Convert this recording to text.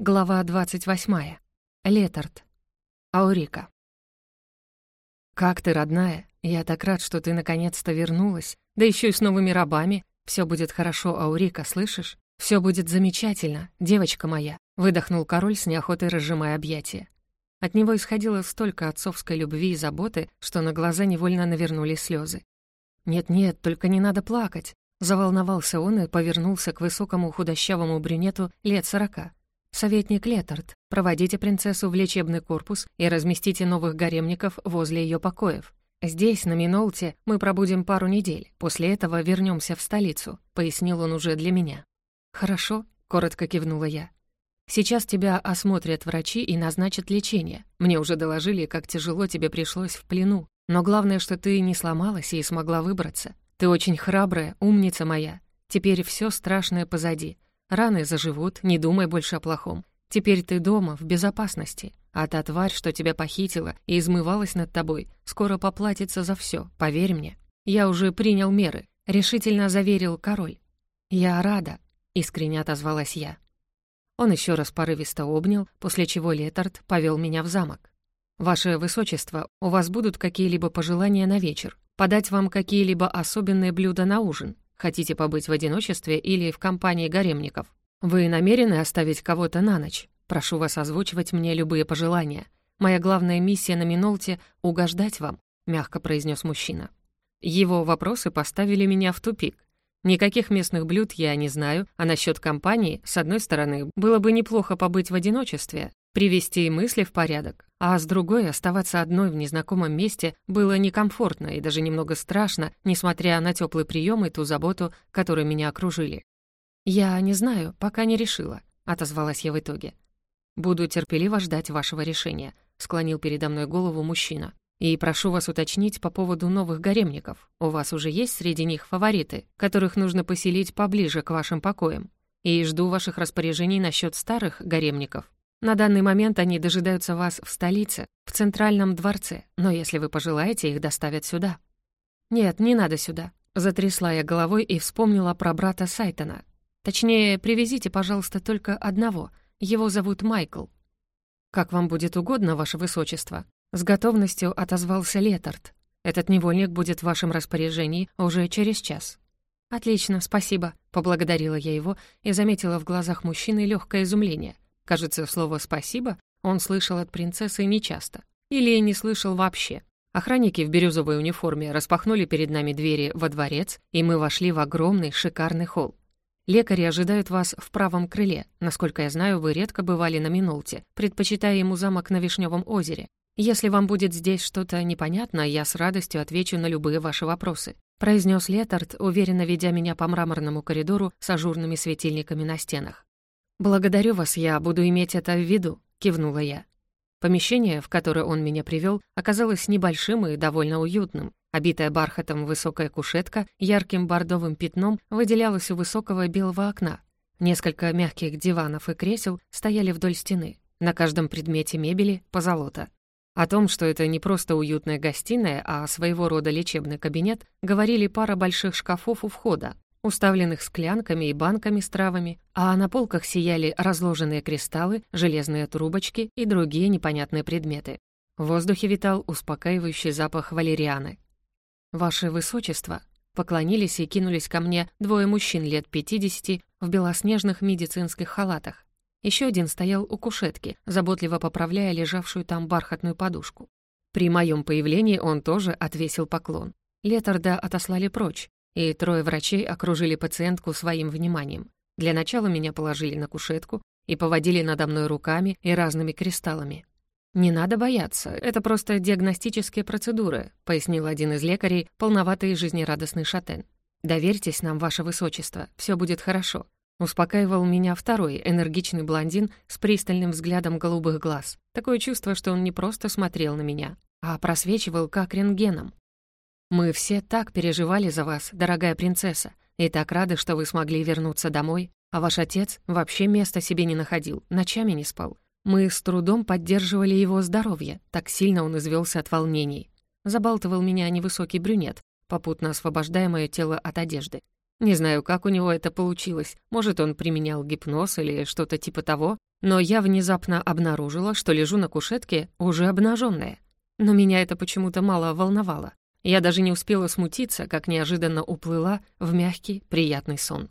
Глава 28. Летард. Аурика. «Как ты, родная? Я так рад, что ты наконец-то вернулась. Да еще и с новыми рабами. Все будет хорошо, Аурика, слышишь? Все будет замечательно, девочка моя», — выдохнул король с неохотой разжимая объятия. От него исходило столько отцовской любви и заботы, что на глаза невольно навернулись слезы. «Нет-нет, только не надо плакать», — заволновался он и повернулся к высокому худощавому брюнету лет сорока. «Советник Летард, проводите принцессу в лечебный корпус и разместите новых гаремников возле ее покоев. Здесь, на Минолте, мы пробудем пару недель, после этого вернемся в столицу», — пояснил он уже для меня. «Хорошо», — коротко кивнула я. «Сейчас тебя осмотрят врачи и назначат лечение. Мне уже доложили, как тяжело тебе пришлось в плену. Но главное, что ты не сломалась и смогла выбраться. Ты очень храбрая, умница моя. Теперь все страшное позади. Раны заживут, не думай больше о плохом. Теперь ты дома, в безопасности. А та тварь, что тебя похитила и измывалась над тобой, скоро поплатится за все, поверь мне. Я уже принял меры», — решительно заверил король. «Я рада», — искренне отозвалась я. Он еще раз порывисто обнял, после чего Летард повел меня в замок. «Ваше Высочество, у вас будут какие-либо пожелания на вечер? Подать вам какие-либо особенные блюда на ужин? Хотите побыть в одиночестве или в компании гаремников? Вы намерены оставить кого-то на ночь? Прошу вас озвучивать мне любые пожелания. Моя главная миссия на Минолте — угождать вам», — мягко произнес мужчина. Его вопросы поставили меня в тупик. Никаких местных блюд я не знаю, а насчет компании, с одной стороны, было бы неплохо побыть в одиночестве, привести мысли в порядок, а с другой оставаться одной в незнакомом месте было некомфортно и даже немного страшно, несмотря на теплый прием и ту заботу, которой меня окружили. «Я не знаю, пока не решила», — отозвалась я в итоге. «Буду терпеливо ждать вашего решения», — склонил передо мной голову мужчина. «И прошу вас уточнить по поводу новых гаремников. У вас уже есть среди них фавориты, которых нужно поселить поближе к вашим покоям? И жду ваших распоряжений насчет старых гаремников. На данный момент они дожидаются вас в столице, в центральном дворце, но если вы пожелаете, их доставят сюда». «Нет, не надо сюда», — затрясла я головой и вспомнила про брата Сайтона. «Точнее, привезите, пожалуйста, только одного. Его зовут Майкл». «Как вам будет угодно, ваше высочество», — с готовностью отозвался Летард. «Этот невольник будет в вашем распоряжении уже через час». «Отлично, спасибо», — поблагодарила я его и заметила в глазах мужчины легкое изумление — Кажется, слово «спасибо» он слышал от принцессы нечасто. Или не слышал вообще. Охранники в бирюзовой униформе распахнули перед нами двери во дворец, и мы вошли в огромный шикарный холл. Лекари ожидают вас в правом крыле. Насколько я знаю, вы редко бывали на Минолте, предпочитая ему замок на Вишневом озере. Если вам будет здесь что-то непонятно, я с радостью отвечу на любые ваши вопросы», произнес Летард, уверенно ведя меня по мраморному коридору с ажурными светильниками на стенах. «Благодарю вас, я буду иметь это в виду», — кивнула я. Помещение, в которое он меня привел, оказалось небольшим и довольно уютным. Обитая бархатом высокая кушетка ярким бордовым пятном выделялась у высокого белого окна. Несколько мягких диванов и кресел стояли вдоль стены. На каждом предмете мебели — позолота. О том, что это не просто уютная гостиная, а своего рода лечебный кабинет, говорили пара больших шкафов у входа, уставленных склянками и банками с травами, а на полках сияли разложенные кристаллы, железные трубочки и другие непонятные предметы. В воздухе витал успокаивающий запах валерианы. «Ваше Высочество!» Поклонились и кинулись ко мне двое мужчин лет 50 в белоснежных медицинских халатах. Еще один стоял у кушетки, заботливо поправляя лежавшую там бархатную подушку. При моем появлении он тоже отвесил поклон. Летарда отослали прочь, и трое врачей окружили пациентку своим вниманием. Для начала меня положили на кушетку и поводили надо мной руками и разными кристаллами. «Не надо бояться, это просто диагностические процедуры», пояснил один из лекарей, полноватый и жизнерадостный шатен. «Доверьтесь нам, ваше высочество, все будет хорошо», Успокаивал меня второй, энергичный блондин с пристальным взглядом голубых глаз. Такое чувство, что он не просто смотрел на меня, а просвечивал как рентгеном. Мы все так переживали за вас, дорогая принцесса, и так рады, что вы смогли вернуться домой, а ваш отец вообще места себе не находил, ночами не спал. Мы с трудом поддерживали его здоровье, так сильно он извелся от волнений. Забалтывал меня невысокий брюнет, попутно освобождая мое тело от одежды. Не знаю, как у него это получилось, может, он применял гипноз или что-то типа того, но я внезапно обнаружила, что лежу на кушетке, уже обнаженная. Но меня это почему-то мало волновало. Я даже не успела смутиться, как неожиданно уплыла в мягкий, приятный сон.